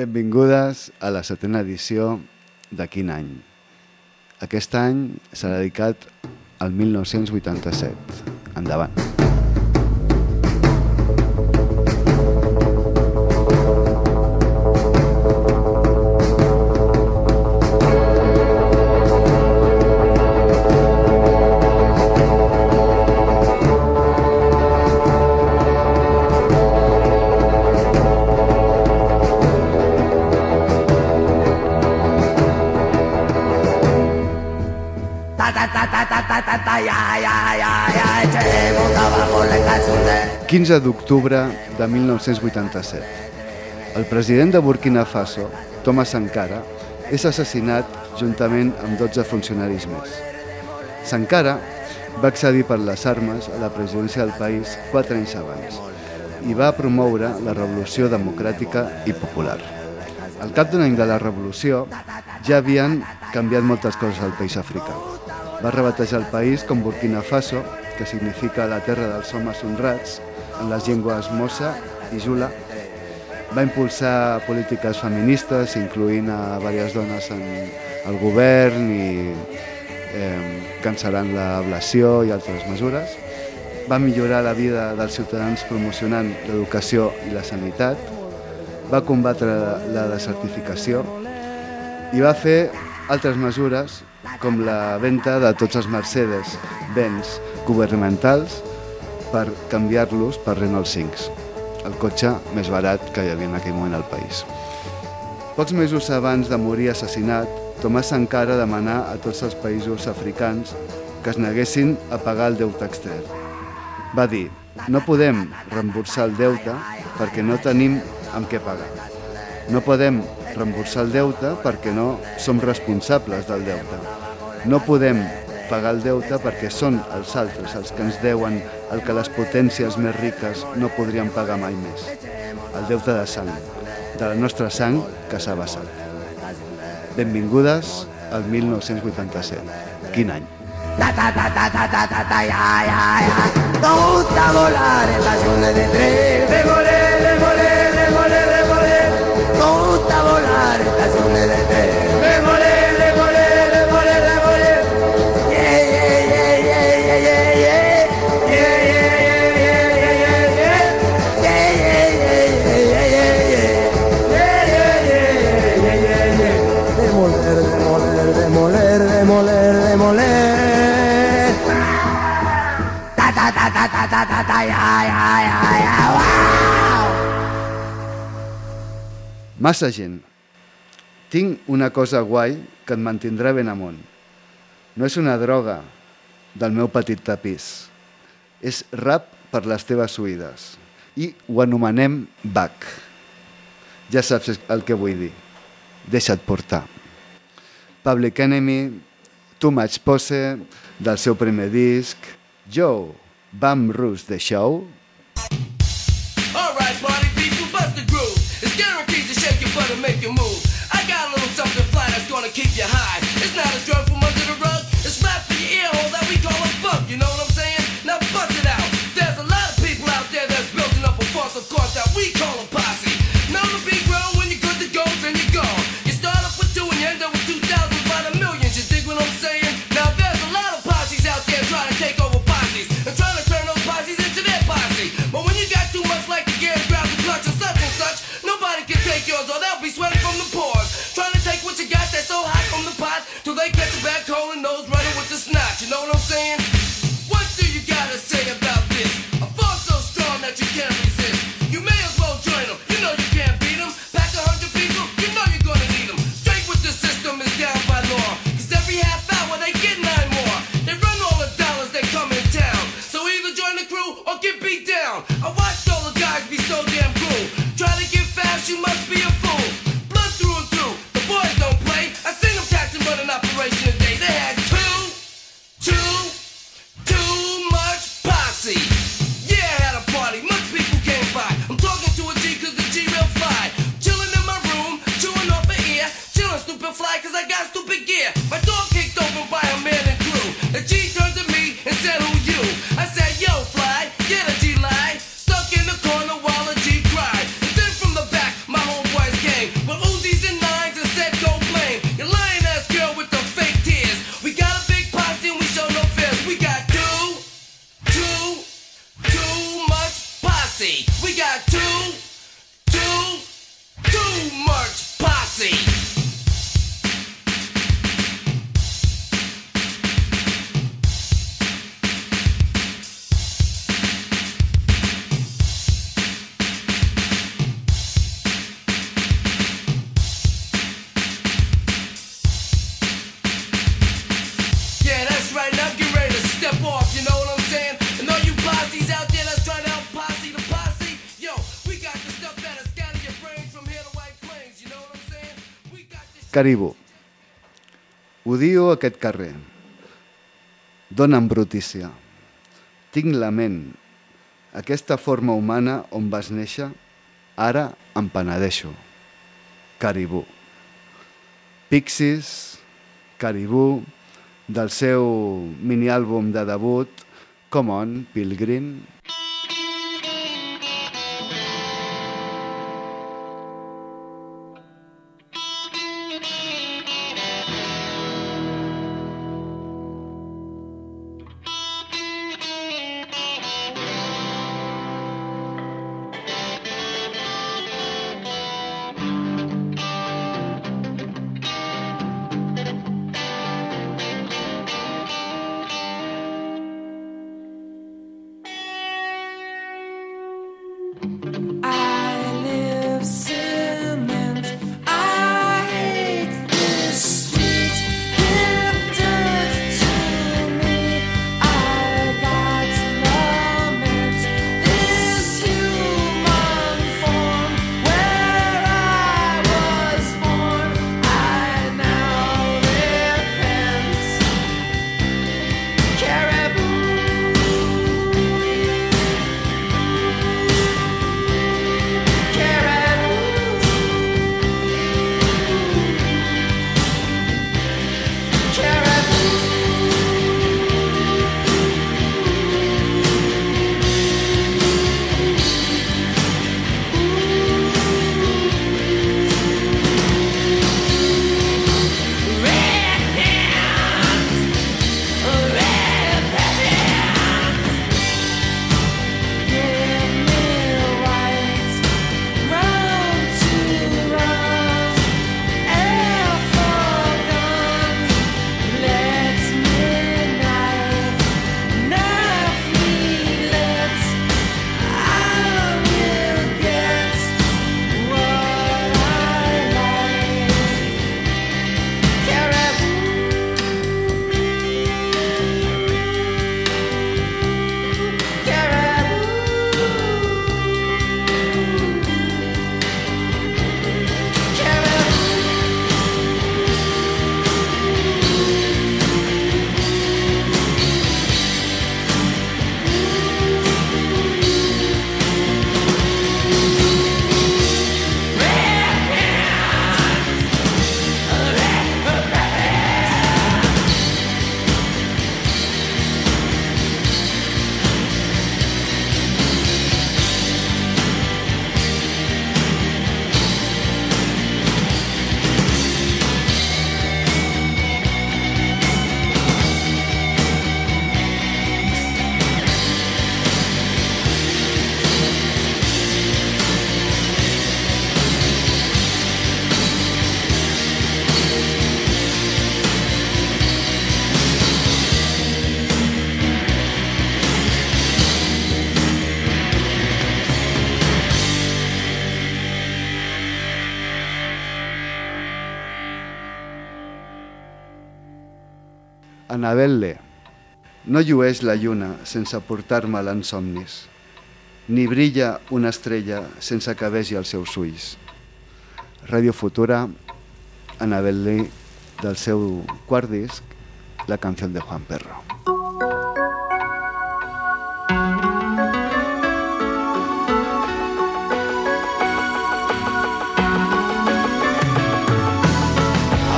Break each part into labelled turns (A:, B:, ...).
A: Benvingudes a la setena edició de Quin any? Aquest any s'ha dedicat al 1987. Endavant. 15 d'octubre de 1987. El president de Burkina Faso, Thomas Sankara, és assassinat juntament amb 12 funcionaris més. Sankara va accedir per les armes a la presidència del país quatre anys abans i va promoure la revolució democràtica i popular. Al cap d'un any de la revolució ja havien canviat moltes coses al país africà. Va rebatejar el país com Burkina Faso, que significa la terra dels homes honrats, en les llengües mossa i jula. Va impulsar polítiques feministes, incloent a diverses dones en el govern i eh, cancel·lant l'ablació i altres mesures. Va millorar la vida dels ciutadans promocionant l'educació i la sanitat. Va combatre la desertificació i va fer altres mesures com la venda de tots els Mercedes, béns governamentals per canviar-los per Renault 5, el cotxe més barat que hi havia en aquell moment al país. Pocs mesos abans de morir assassinat, Tomàs Sankara demanà a tots els països africans que es neguessin a pagar el deute extern. Va dir, no podem reemborsar el deute perquè no tenim amb què pagar. No podem reemborsar el deute perquè no som responsables del deute. No podem pagar el deute perquè són els altres els que ens deuen el que les potències més riques no podrien pagar mai més. El deute de sang, de la nostra sang que s'ha vessat. Benvingudes al 1987. Quin any? Ta ta ta ta ta ta ta ta ya ya ya. No gusta volar de tren. No gusta volar estaciones de tren, ta, ta! Massa gent. Tinc una cosa guai que et mantindrà ben amunt. No és una droga del meu petit tapís. És rap per les teves oïdes. I ho anomenem back. Ja saps el que vull dir. Deixa't portar. Public Enemy, Too Much Pose, del seu primer disc, Joe, Bam Rus The Show. Alright, party people, bust the groove. It's guaranteed to shake your butt and make you move. I got a little something fly that's gonna keep you high. It's not a drug from under the rug. It's right for your ear hole that we call a funk. You know what I'm saying? Now bust it out. There's a lot of people out there that's building up a force of course that we call a posse. together.
B: Caribú. Odio aquest carrer. Dóna'm brutícia. Tinc la ment. Aquesta forma humana on vas néixer, ara em penedeixo. Caribú. Pixies, Caribú, del seu mini-àlbum de debut, Come On, Pilgrim, No llueix la lluna sense portar-me en somnis, ni brilla una estrella sense que vegi els seus ulls. Ràdio Futura, Anabel·le, del seu quart La canció de Juan Perro.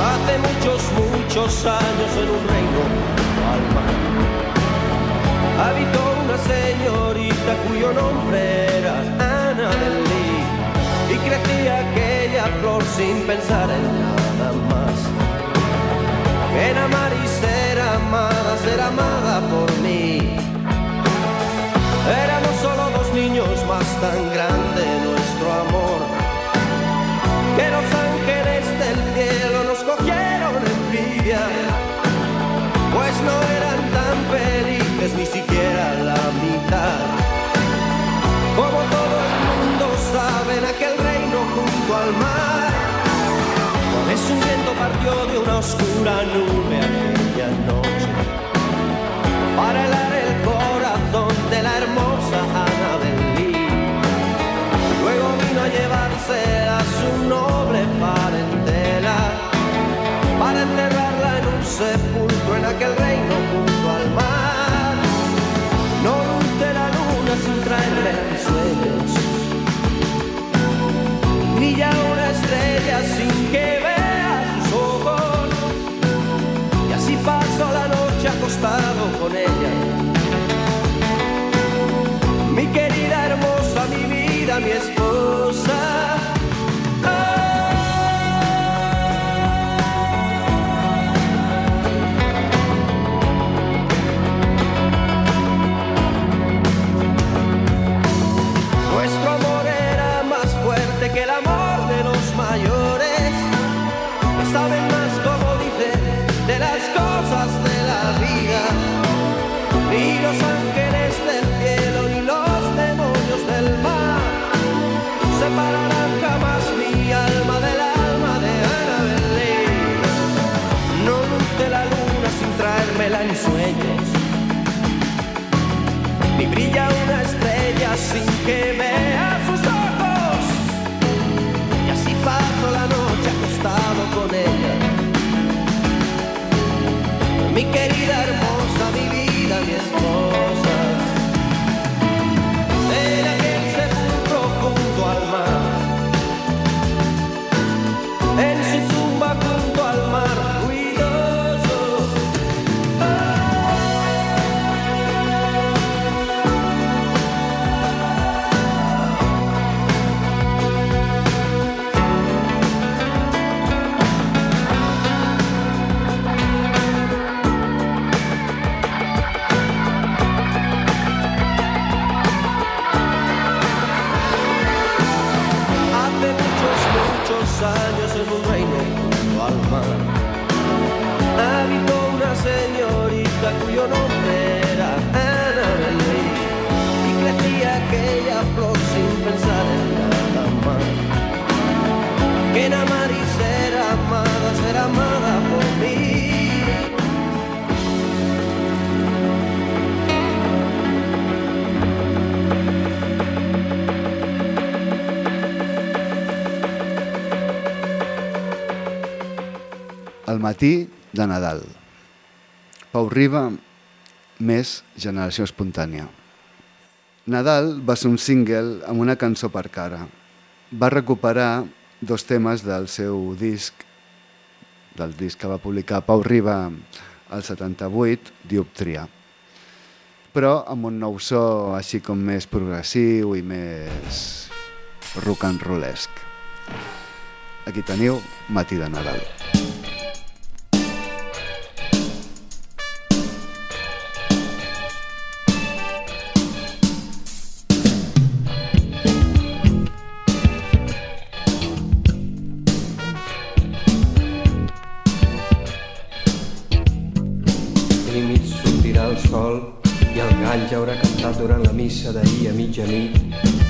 C: Hace muchos, muchos años en un reino habitó una señorita cuyo nombre era Ana del Lee y crecía aquella flor sin pensar en nada más. En amar y ser amada, ser amada por mí. Éramos solo dos niños más tan grande oscura nuvem. Sin que vea
A: matí de Nadal. Pau Riba, més generació espontània. Nadal va ser un single amb una cançó per cara. Va recuperar dos temes del seu disc, del disc que va publicar Pau Riba al 78, Dioptria. Però amb un nou so així com més progressiu i més rock and rollesc. Aquí teniu Matí de Nadal.
D: Tímid gall ja haurà cantat durant la missa d'ahir a mitjanit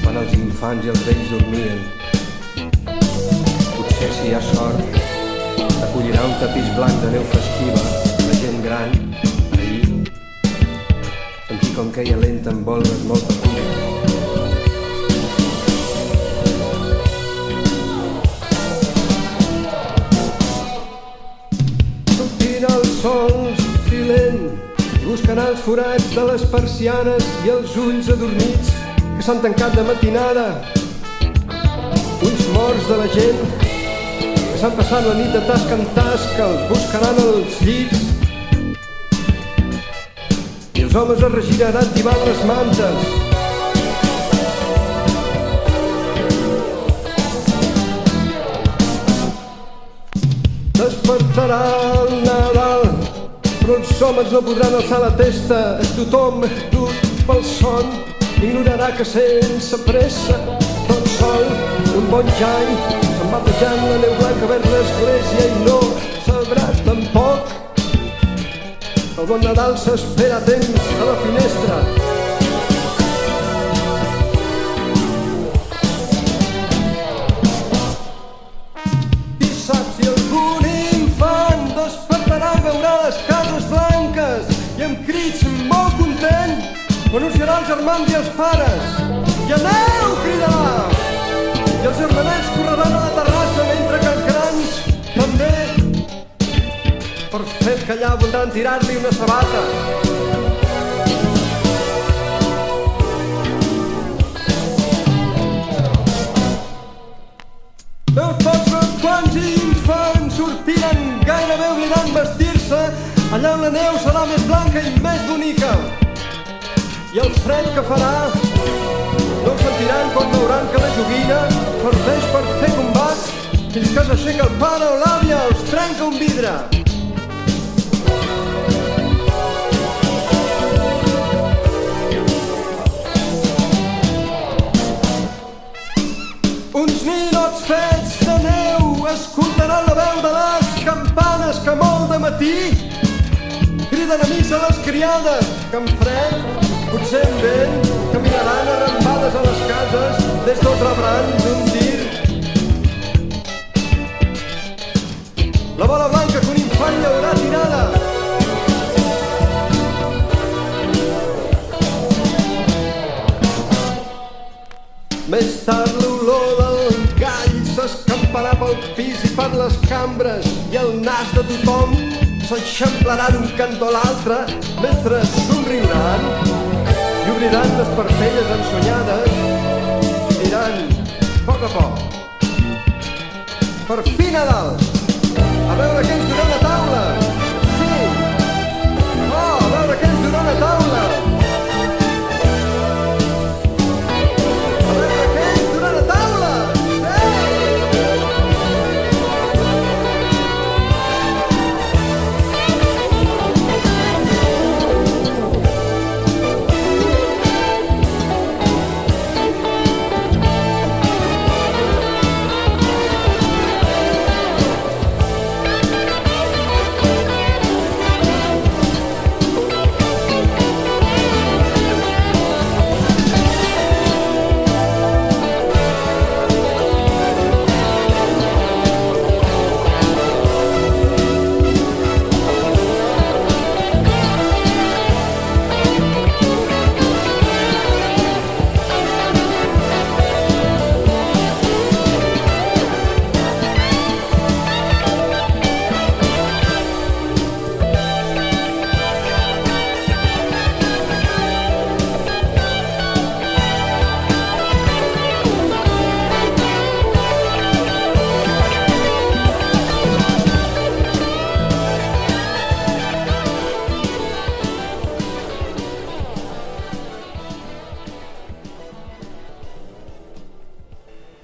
D: quan els infants i els vells dormien. Potser si hi ha sort acollirà un tapís blanc de neu festiva la gent gran ahir. Sentir com queia lenta en volves molt els sols filent buscant els forats de les persianes i els ulls adormits que s'han tancat de matinada. Ulls morts de la gent que s'han passat la nit de tasca en tasca, els buscaran els llits i els homes es regiraran tibant les mantes. S'espantarà el Nadal, però els homes no podran alçar la testa. Tothom dut pel son ignorarà que sense pressa, tot sol, un bon jany, se'n va pujant la neu blanca vers l'església i no sabrà tampoc. El bon Nadal s'espera temps a la finestra, anunciarà els germans i els pares. I aneu, cridarà! I els germanets correran a la terrassa mentre que els grans també per fer callar voldran tirar-li una sabata. Veus pocs, veus quants infants sortiran gairebé oblidant vestir-se allà on la neu serà més blanca i més bonica i el fred que farà no sentiran quan veuran que la joguina serveix per fer combat fins que s'aixeca el pare o l'àvia els trenca un vidre. Uns ninots fets de neu escoltaran la veu de les campanes que molt de matí criden a missa les criades que amb fred Potser en vent caminaran arrampades a les cases des dels rebrans d'un tir. La bola blanca que un infant hi haurà tirada. Més tard l'olor del gall s'escamparà pel pis i per les cambres i el nas de tothom s'eixamplarà d'un cantó a l'altre mentre somriuran i obriran les parpelles ensonyades iran a poc a poc per fi Nadal. A veure què ens durà la taula. Sí. Oh, a veure què ens durà la taula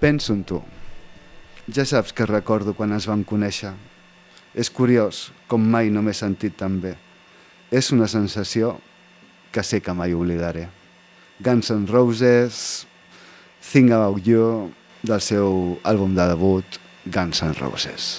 A: Penso en tu. Ja saps que recordo quan ens vam conèixer. És curiós, com mai no m'he sentit tan bé. És una sensació que sé que mai oblidaré. Guns N' Roses, Think About You, del seu àlbum de debut, Guns N' Roses.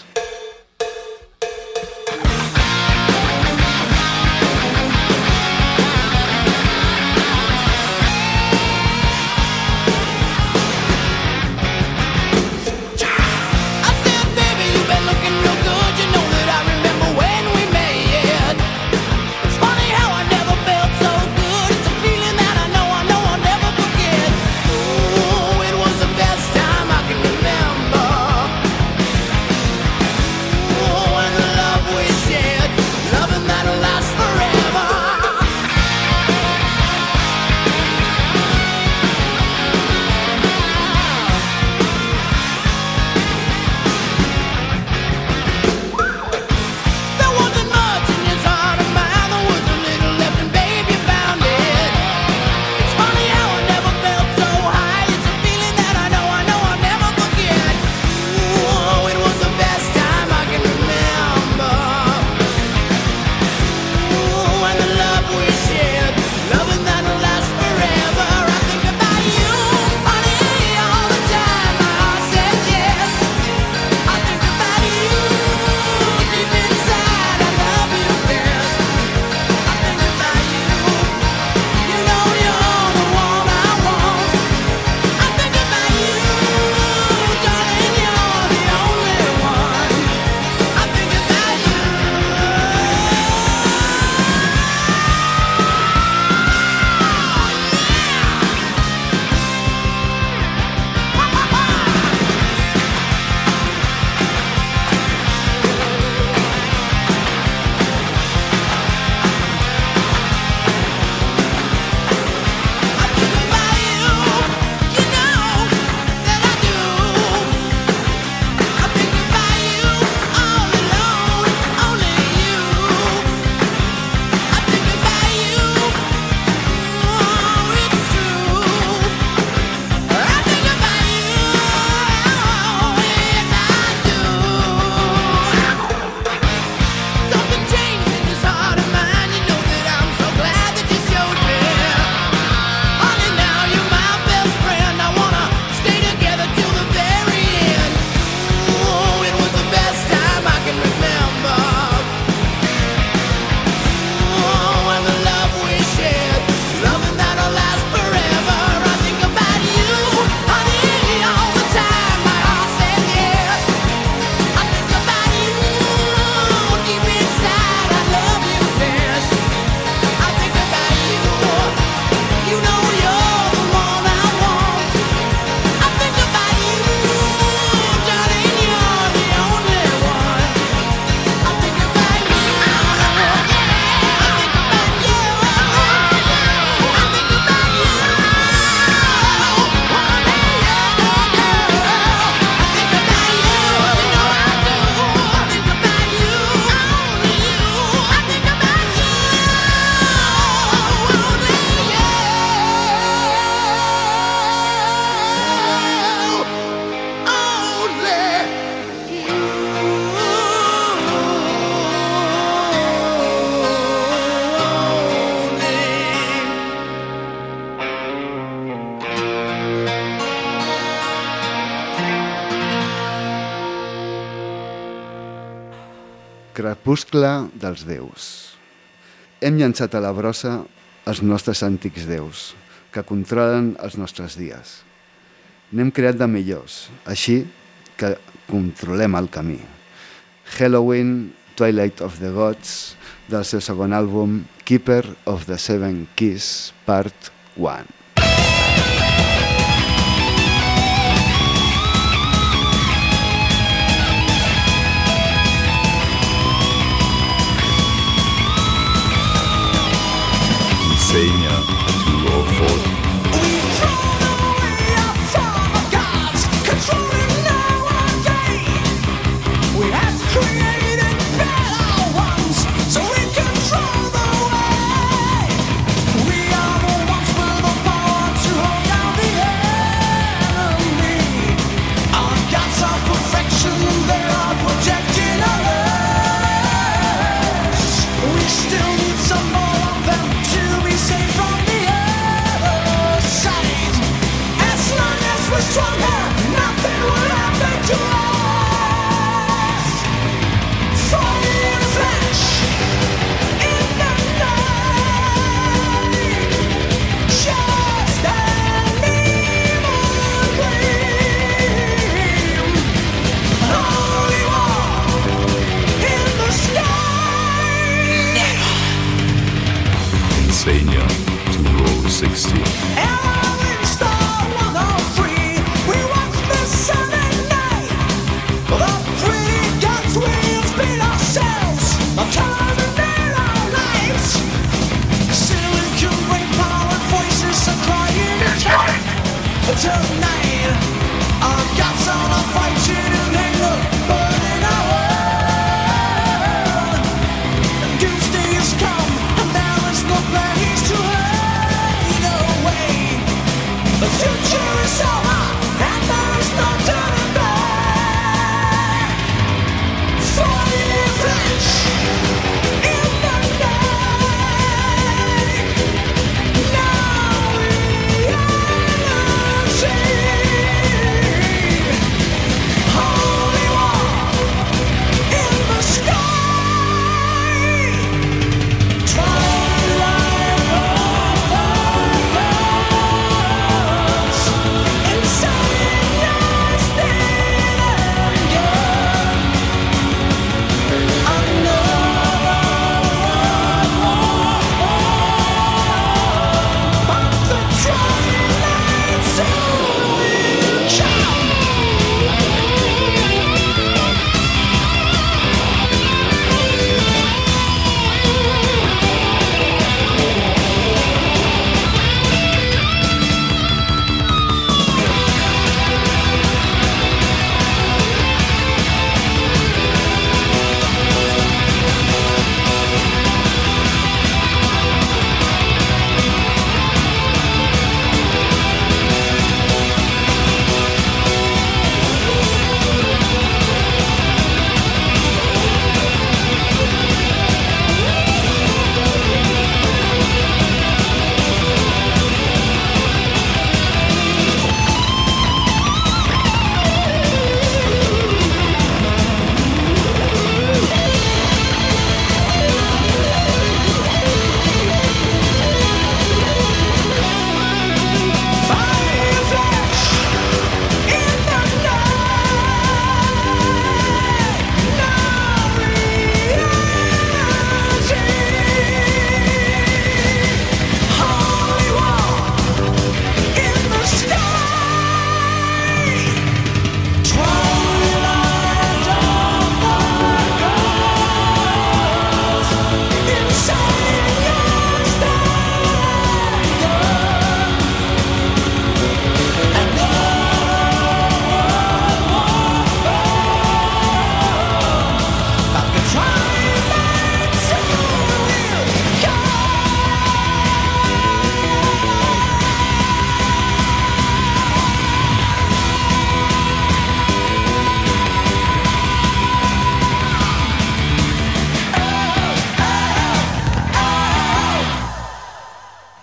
E: crepuscle dels déus. Hem llançat a la brossa els nostres antics déus, que controlen els nostres dies. N'hem creat de millors, així que controlem el camí. Halloween, Twilight of the Gods, del seu segon àlbum Keeper of the Seven Keys, Part 1.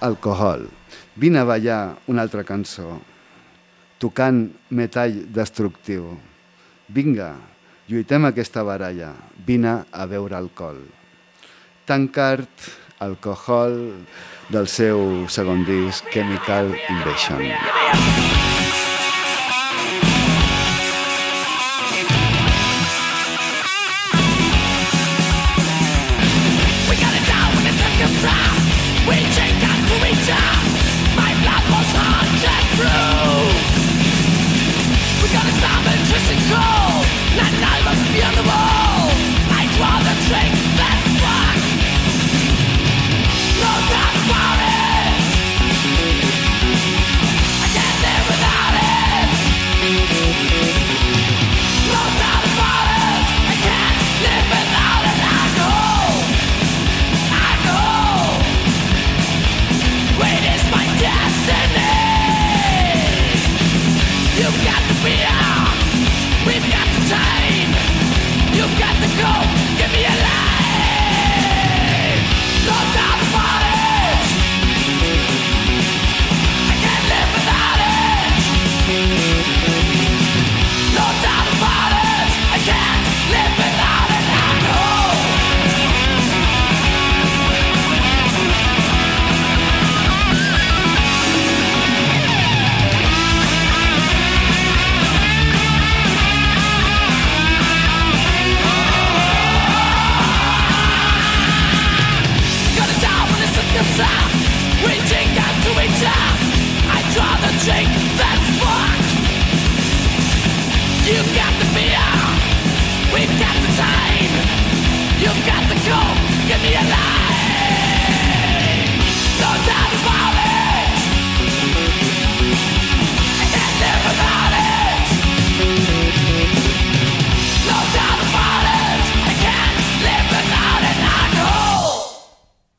E: alcohol. Vine a ballar una altra cançó, tocant metall destructiu. Vinga,
A: lluitem aquesta baralla, vine a veure alcohol. Tancart, alcohol, del seu segon disc, Chemical Invasion.
B: Yeah, yeah, yeah.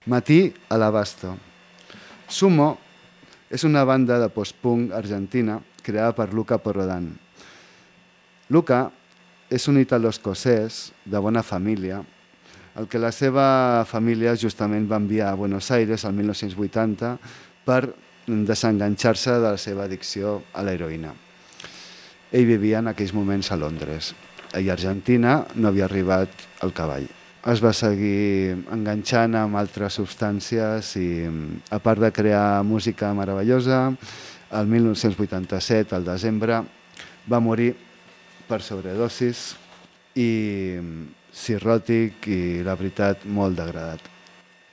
A: Matí a l'Abasto. Sumo és una banda de post-punk argentina creada per Luca Porrodan. Luca és un italo-escocès de bona família, el que la seva família justament va enviar a Buenos Aires el 1980 per desenganxar-se de la seva addicció a l'heroïna. Ell vivia en aquells moments a Londres i a Argentina no havia arribat el cavall. Es va seguir enganxant amb altres substàncies i, a part de crear música meravellosa, el 1987, al desembre, va morir per sobredosis i cirròtic i, la veritat, molt degradat.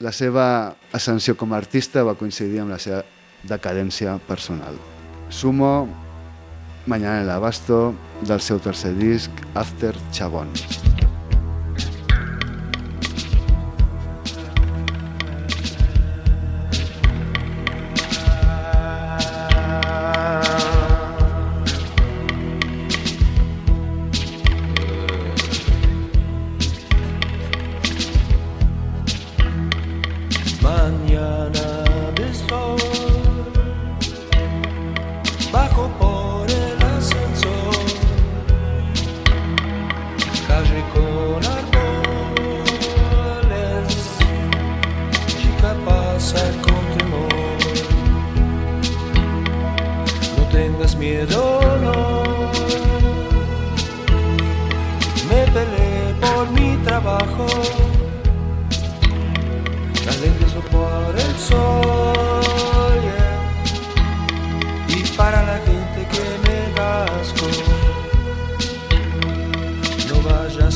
A: La seva ascensió com a artista va coincidir amb la seva decadència personal. Sumo, Mañana en el Abasto, del seu tercer disc, After Chabón.
C: Mañana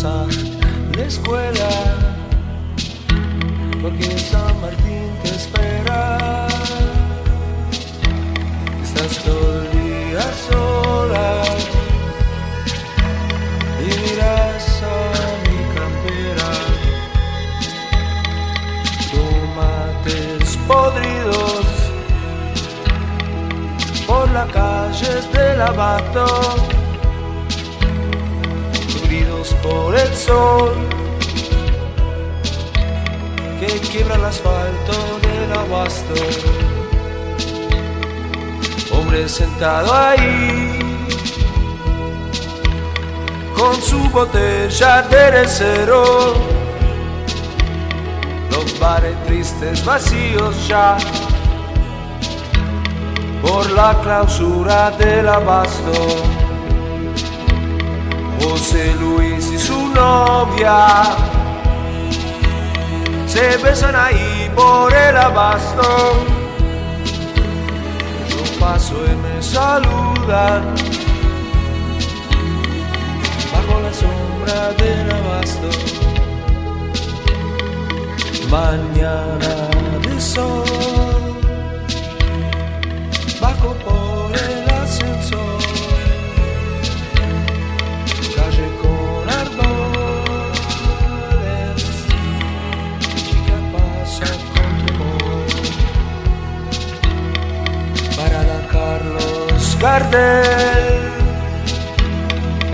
C: vayas a la escuela porque San Martín te espera. Estás todo el día sola y miras a mi campera. Tomates podridos por las calles del abasto, por el sol que quiebra el asfalto del abasto. Hombre sentado ahí con su botella de cero los bares tristes vacíos ya por la clausura del abasto. José Luis novia se besan ahí por el abasto. Yo paso y me saludan bajo la sombra del abasto. Mañana de sol, bajo por Gardel,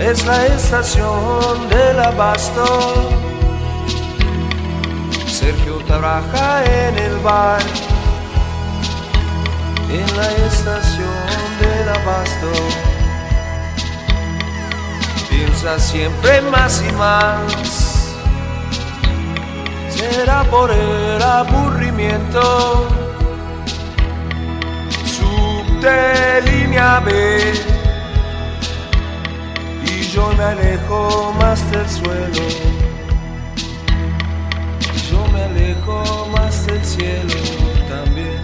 C: es la estación del abasto. Sergio trabaja en el bar, en la estación del abasto. Piensa siempre más y más, será por el aburrimiento. Subte B y yo me alejo más del suelo. Yo me alejo más del cielo también.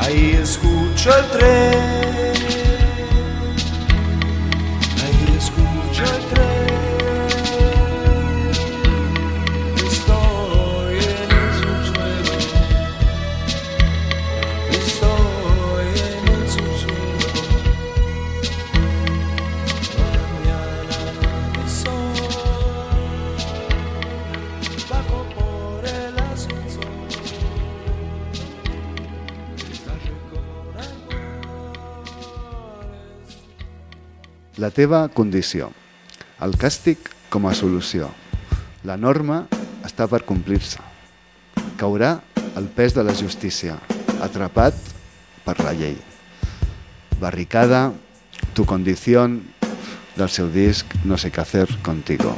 C: Ahí escucho el tren,
A: La teva condició. El càstig com a solució. La norma està per complir-se. Caurà el pes de la justícia, atrapat per la llei. Barricada, tu condición, del seu disc No sé qué hacer contigo.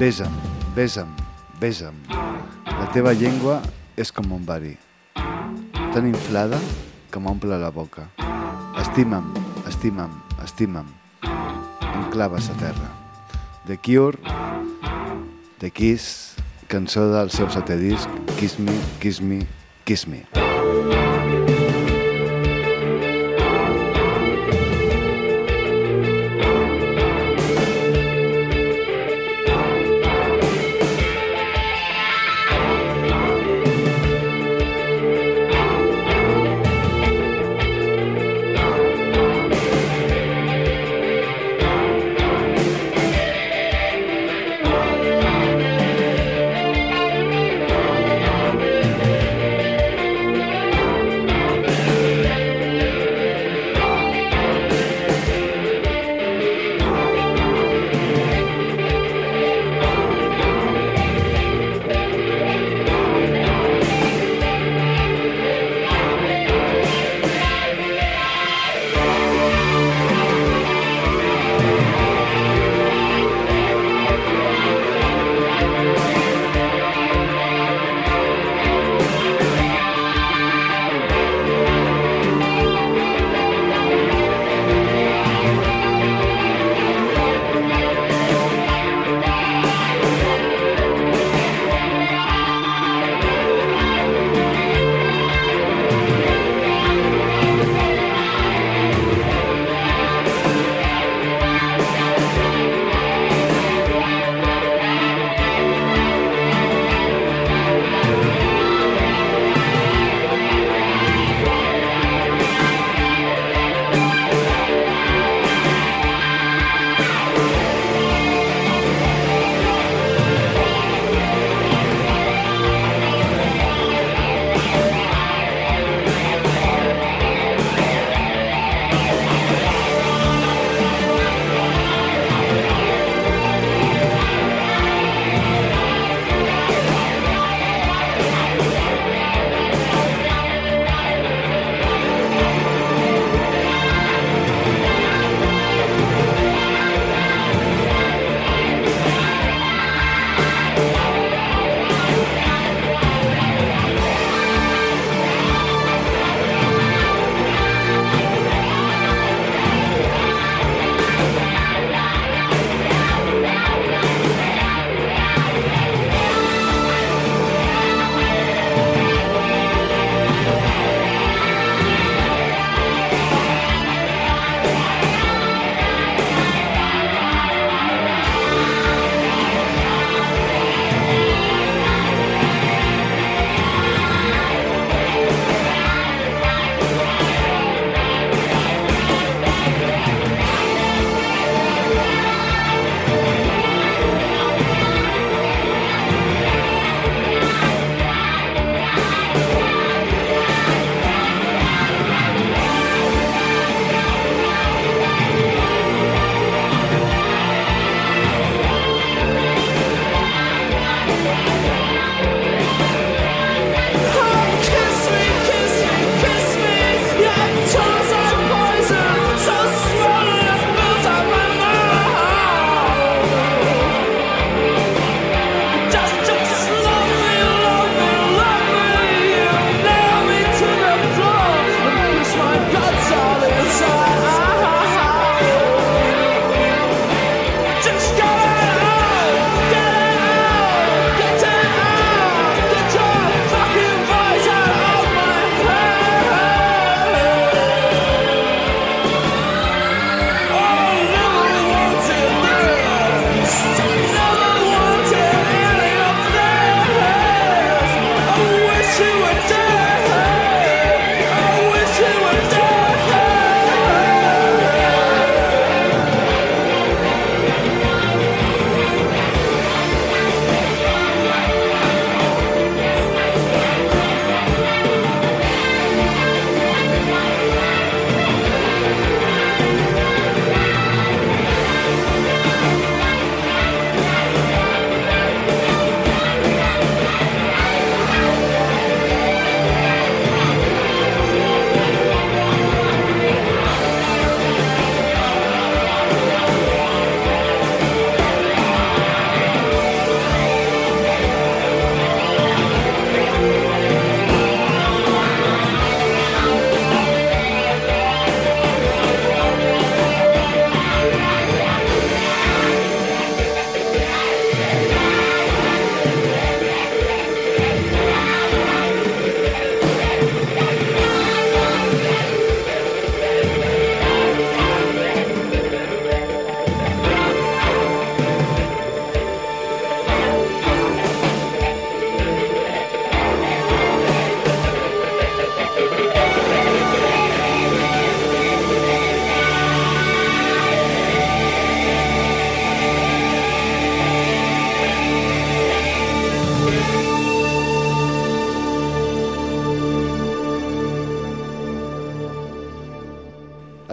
A: Besa'm, besa'm, besa'm. La teva llengua és com un verí, tan inflada que m'omple la boca. Estima'm, estima'm, estima'm. Em claves a terra. The Cure, The Kiss, cançó del seu setè disc, Kiss Me, Kiss Me, Kiss Me.
F: Thank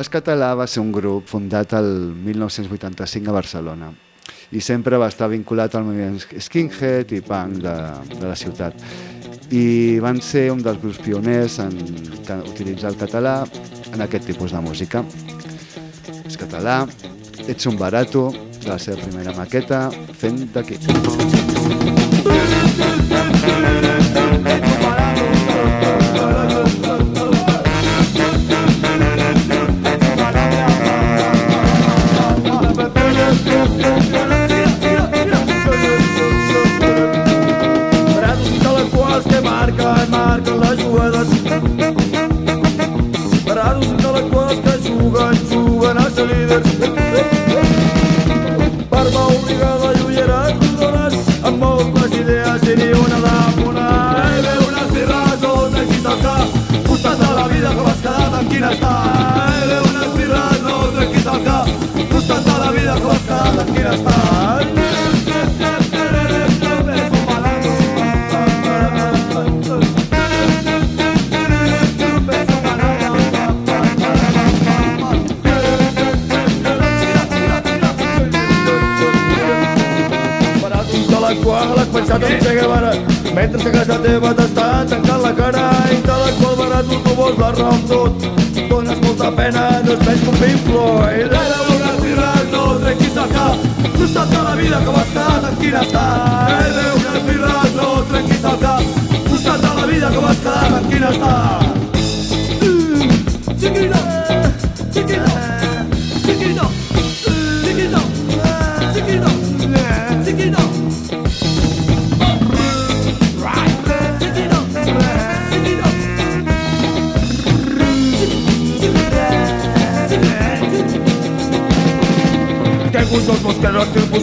A: El català va ser un grup fundat el 1985 a Barcelona i sempre va estar vinculat al moviment skinhead i punk de, de la ciutat. I van ser un dels grups pioners en utilitzar el català en aquest tipus de música. És català, ets un barato, de la seva primera maqueta, fent d'aquí.
G: Líders. Barba obligada una la vida com has quedat, en quin estat. Ei, ve unes birres, de la vida has quedat, en quin estat. Pensat en Che Guevara mentre a casa teva t'està tancant la cara intel·lectual barat, tu vols la raó tot. Dones molta pena, no menys que un Pink Floyd era una birres, no trenquis el cap tu saps la vida com quedat, en quin estat era una birres, no trenquis el cap tu saps la vida com quedat, en quin estat Chiquito, chiquito, chiquito,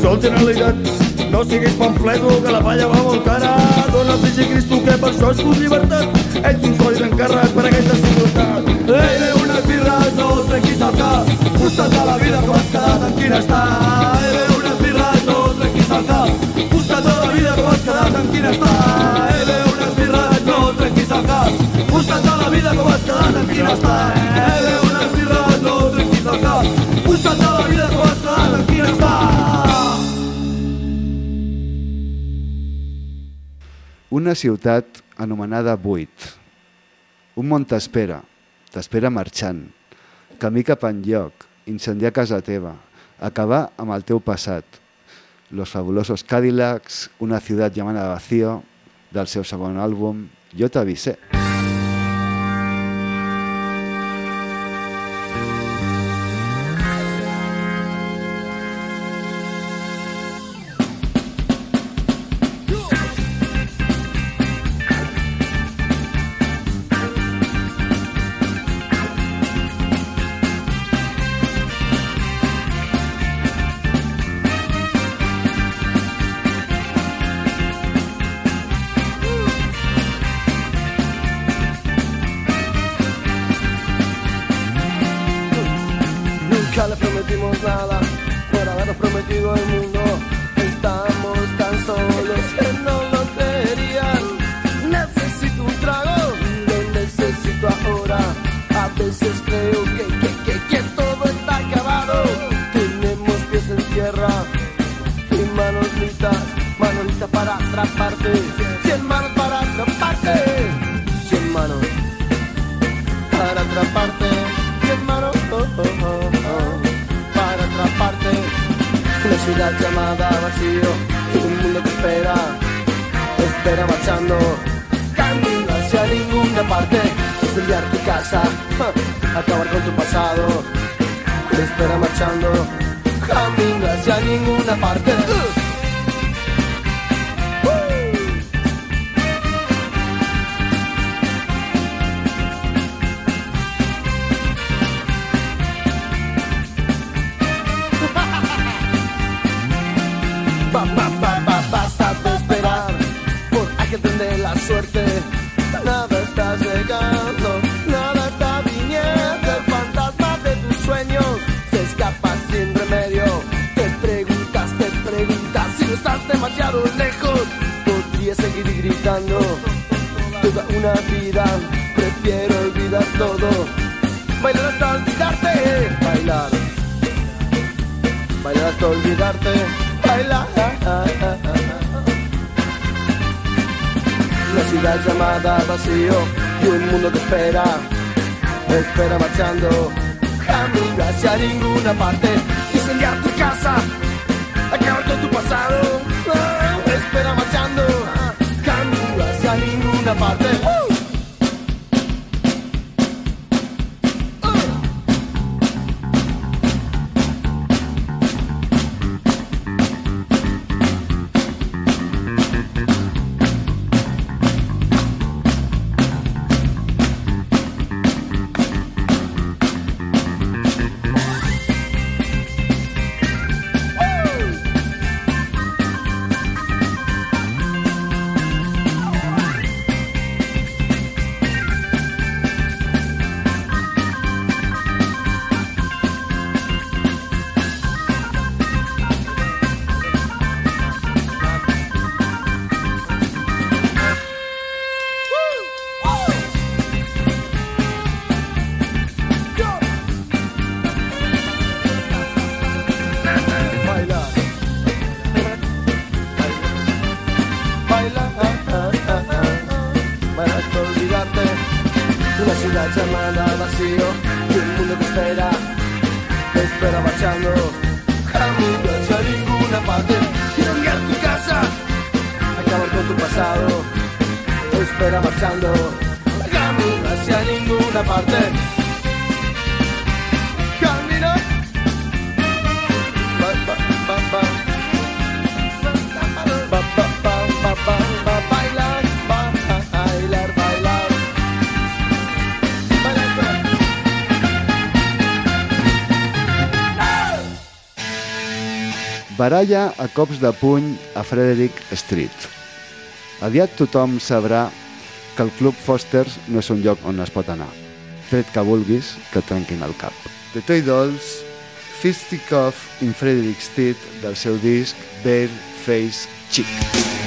G: tipus generalitat no siguis pamfleto, que la palla va molt cara. Dona fills i Cristo, que per això és tu llibertat. Ets un sòlid encàrrec per aquesta ciutat. Ei, ve unes birres, no trenquis el cap. Costat de la vida com has quedat, en quin estat. Ei, ve unes birres, no trenquis el cap. Costat de la vida com has quedat, en quin estat. Ei, ve unes birres, no trenquis el cap. Costat de la vida com has quedat, en quin estat. Ei, ve unes birres, no trenquis el cap. Costat de la vida com has quedat, en quin estat
A: Una ciutat anomenada Buit. Un món t'espera, t'espera marxant. Camí cap enlloc, incendiar casa teva, acabar amb el teu passat. Los fabulosos Cadillacs, una ciutat llamada Vacío, del seu segon àlbum, Jo t'avisé.
H: Nunca Una ciudad llamada vacío, un mundo que espera, espera marchando. Camino hacia ninguna parte, incendiar tu casa, acabar con tu pasado. Espera marchando, camino hacia ninguna parte. toda una vida. Prefiero olvidar todo. Bailar hasta olvidarte, bailar. Bailar hasta olvidarte, bailar. Una ciudad llamada vacío y un mundo que espera, espera marchando. Camino hacia ninguna parte, incendiar tu casa. aparte.
A: talla a cops de puny a Frederick Street. Aviat tothom sabrà que el Club Fosters no és un lloc on es pot anar, tret que vulguis que trenquin el cap. The Toy Dolls, Fisticuff in Frederick Street del seu disc Bare Face Chick.
I: Chick.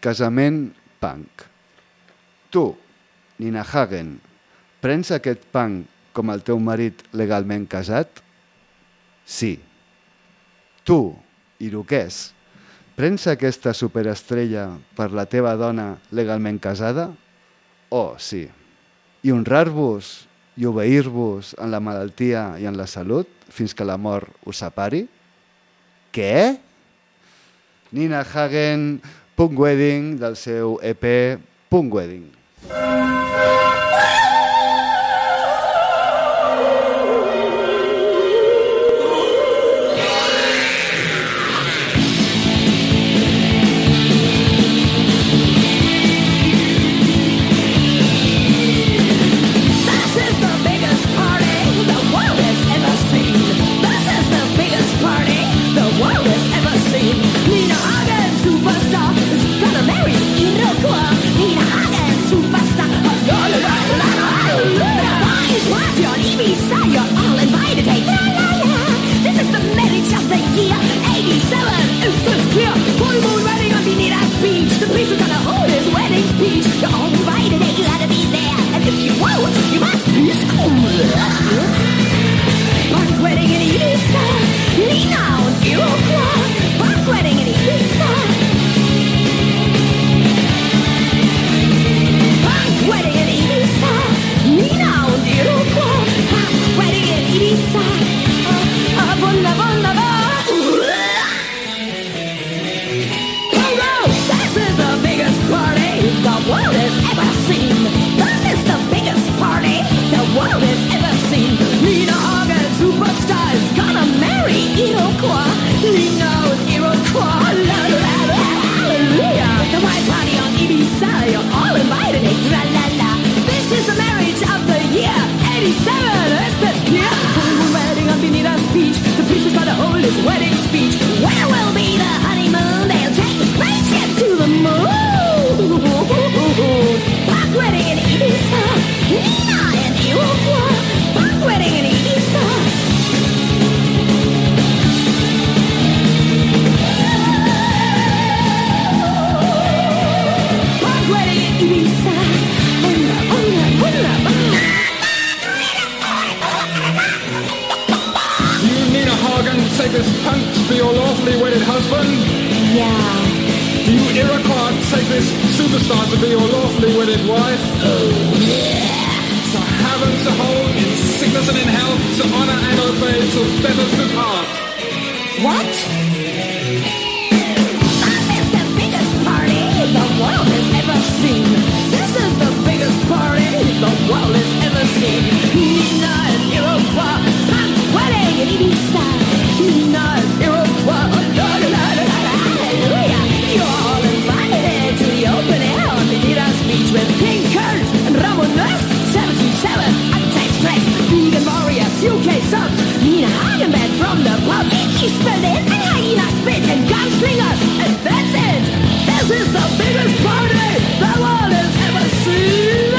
A: Casament punk. Tu, Nina Hagen, prens aquest punk com el teu marit legalment casat? Sí. Tu, Iroquès, prens aquesta superestrella per la teva dona legalment casada? Oh, sí. I honrar-vos i obeir-vos en la malaltia i en la salut fins que la mort us separi? Què? Nina Hagen, Punk Wedding, del seu EP Punk Wedding.
B: You're marry Iroquois. This
J: superstar to be your lawfully wedded wife. So heaven to hold, in sickness and in health, to honor and obey till death us part.
B: What? This is the biggest party the world has ever seen. This is the biggest party the world has ever seen. Nina and Iroquois, punk wedding in Ibiza. With King Kurt and Ramon West. 77 at Tax Place, Vegan Warriors, UK subs, Nina Hagenband from the pub East Berlin, and Hyena Spit and Gunslingers, and that's it! This is the biggest party the world has ever seen!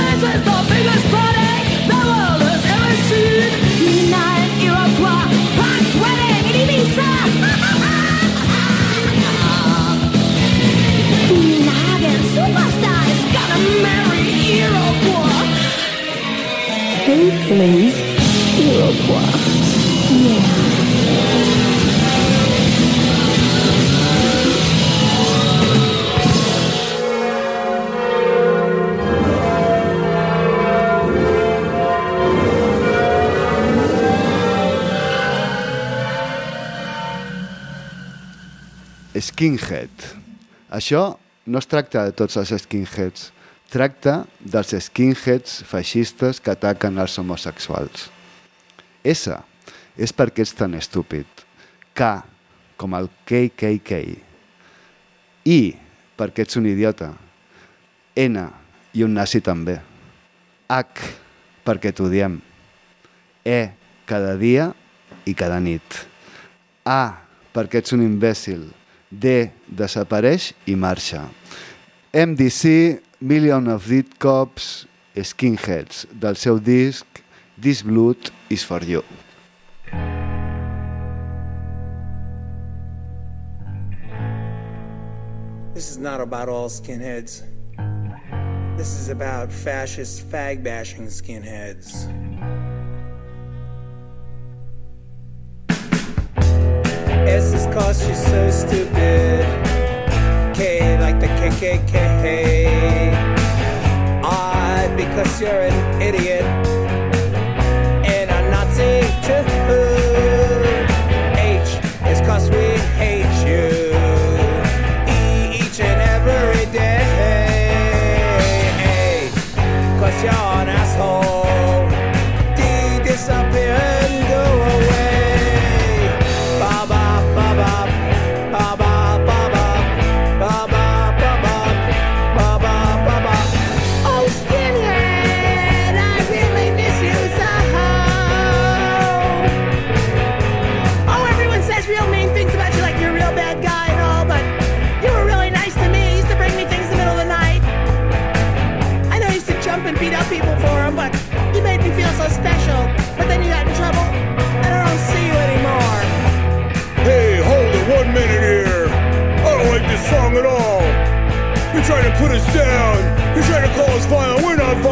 A: Skinhead. Això no es tracta de tots els skinheads, tracta dels skinheads feixistes que ataquen els homosexuals. S és perquè ets tan estúpid. K, com el KKK. I, perquè ets un idiota. N, i un nazi també. H, perquè t'odiem. E, cada dia i cada nit. A, perquè ets un imbècil. D, desapareix i marxa. MDC, Million of Dead Cops, Skinheads, del seu disc This Blood is for You.
K: This is not about all skinheads. This is about fascist fag bashing skinheads. S is cause you're so stupid. Like the KKK. I because you're an idiot. And a Nazi too. H is cause we
G: down. Trying to call us violent. We're not violent.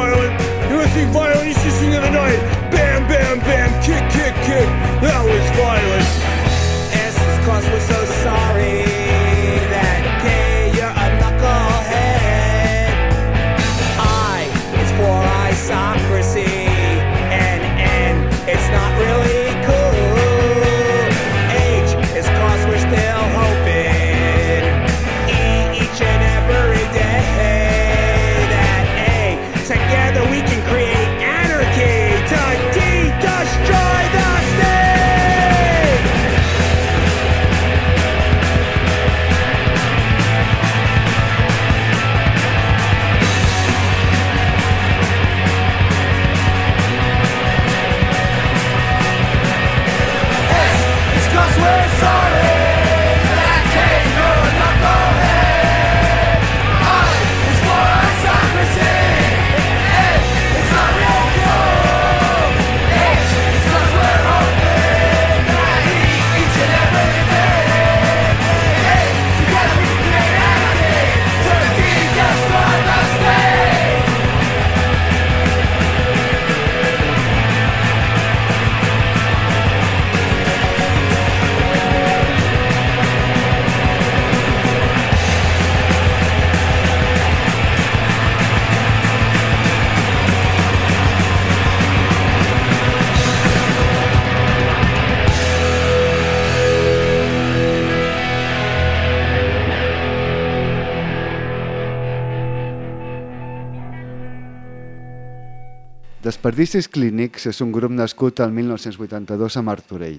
A: Desperdicis Clínics és un grup nascut al 1982 a Martorell.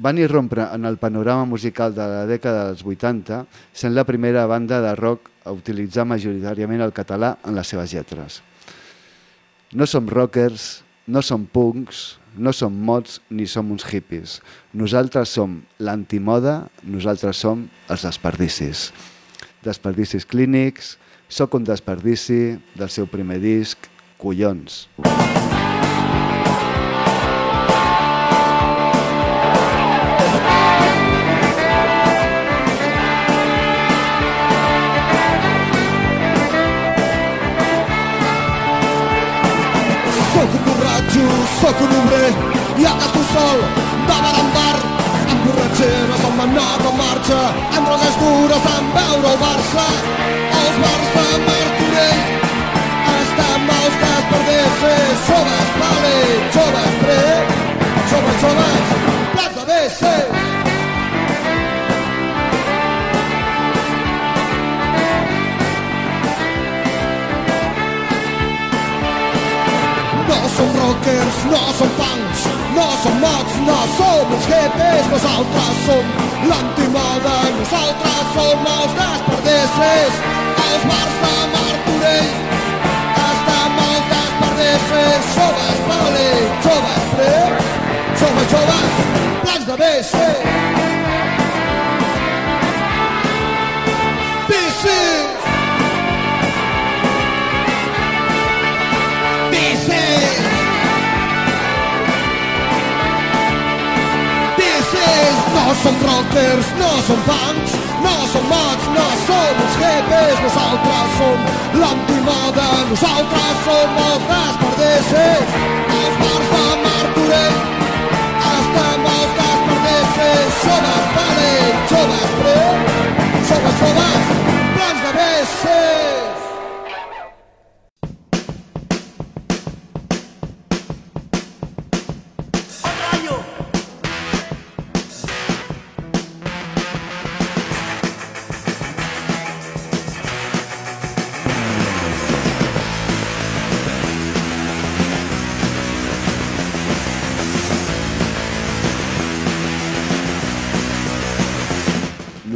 A: Van irrompre en el panorama musical de la dècada dels 80, sent la primera banda de rock a utilitzar majoritàriament el català en les seves lletres. No som rockers, no som punks, no som mods ni som uns hippies. Nosaltres som l'antimoda, nosaltres som els desperdicis. Desperdicis clínics, Soc un desperdici del seu primer disc, Collons.
L: Sóc som punks, no som mods, no som els hippies, nosaltres som l'antimoda, nosaltres som els desperdicis, els bars de Martorell, estem els desperdicis, joves poli, joves pre, joves, joves, plans de BC. No som rockers, no som punks, no som mots, no som uns jefes, nosaltres som l'antimoda, nosaltres som els desperdicis, els bars de Martorell, estem els desperdicis, som els pàl·lids, joves prim, som els joves plans de besses.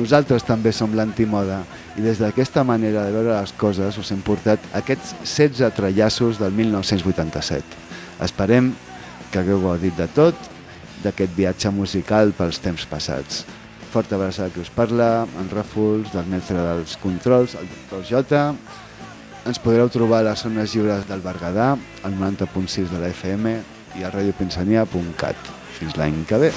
A: Nosaltres també som l'antimoda i des d'aquesta manera de veure les coses us hem portat aquests 16 trellassos del 1987. Esperem que hagueu gaudit de tot, d'aquest viatge musical pels temps passats. Forta abraçada que us parla, en Ràfols, del mestre dels controls, el doctor J. Ens podreu trobar a les zones lliures del Berguedà, al 90.6 de la FM i a radiopinsania.cat. Fins l'any que ve.